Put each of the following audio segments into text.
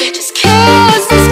Just cause this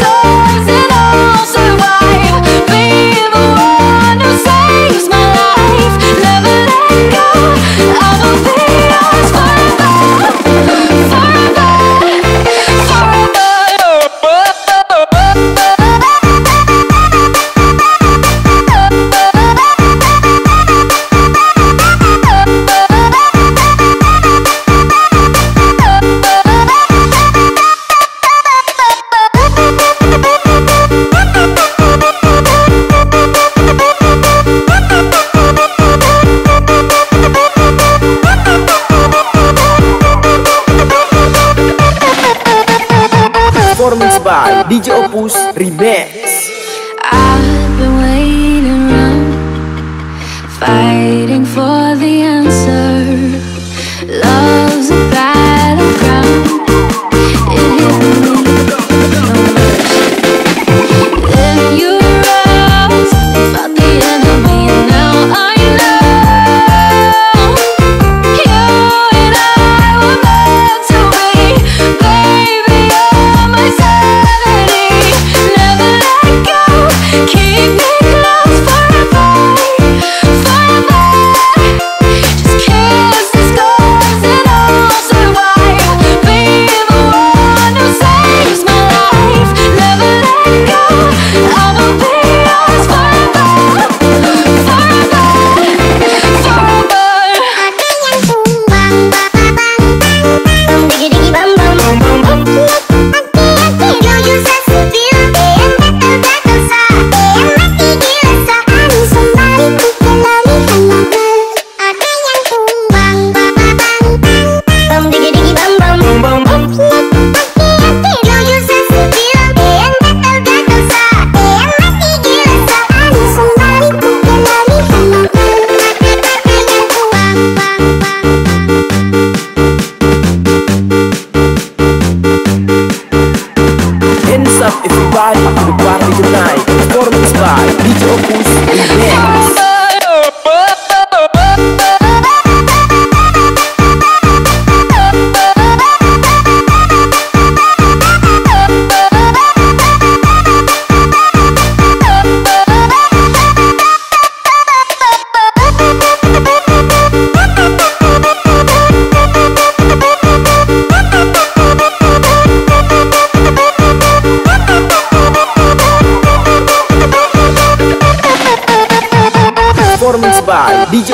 finding for the answer ڈیج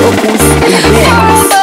Focus. Focus.